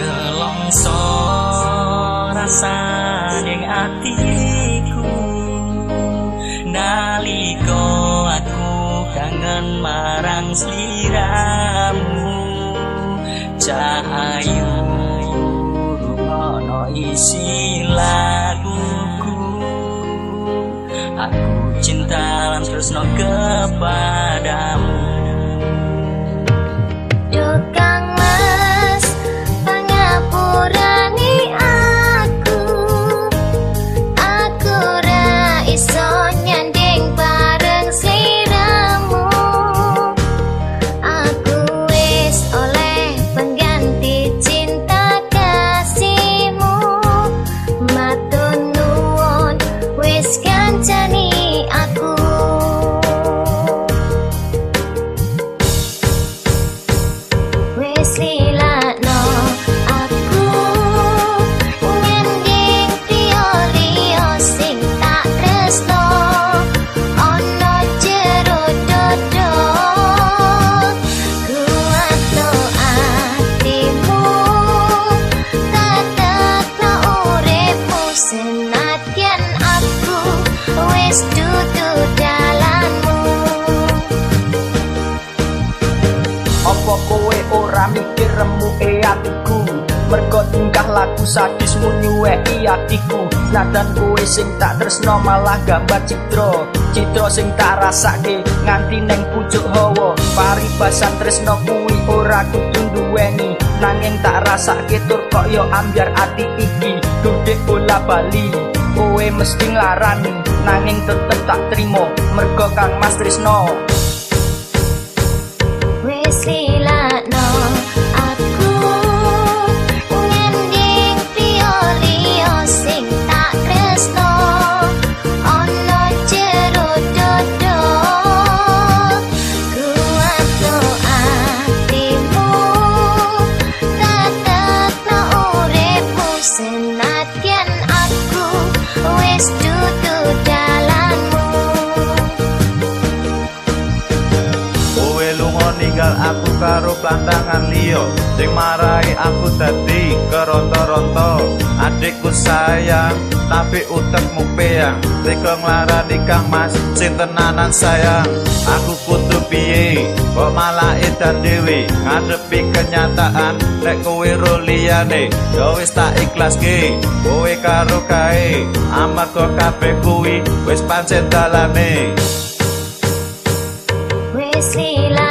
nelongso rasaning atiku. Nalika aku kangen marang sliramu cahayu rupane isi laguku. Aku cinta lan tresno kepadamu. Apa kowe ora mikir remuke atiku? Mergo tingkah laku sadismu nyuweki atiku. Nadan kowe sing tak tresno malah gambar citra. Citra sing tak rasake nganti neng pucuk hawa. Paribasan tresno kuwi ora kudu duweni Nanging tak rasake tur kok yo ambyar ati iki. Dudek bola bali Kowe mesti nglarani nanging tetep tak trimo. Mergo kang mas tresno ninggal aku karo pantangan liya. Sing marai aku dadi keronto-ronto. Adikku sayang tapi utekmu peyang. Tega nglarani kang mas sing tenanan sayang. Aku kudu piye kok malah edan dhewe ngadepi kenyataan nek kowe ro liyane. Ya wis tak ikhlaske kowe karo kae. Amarga kabeh kuwi wis pancen dalane. Wis Senajan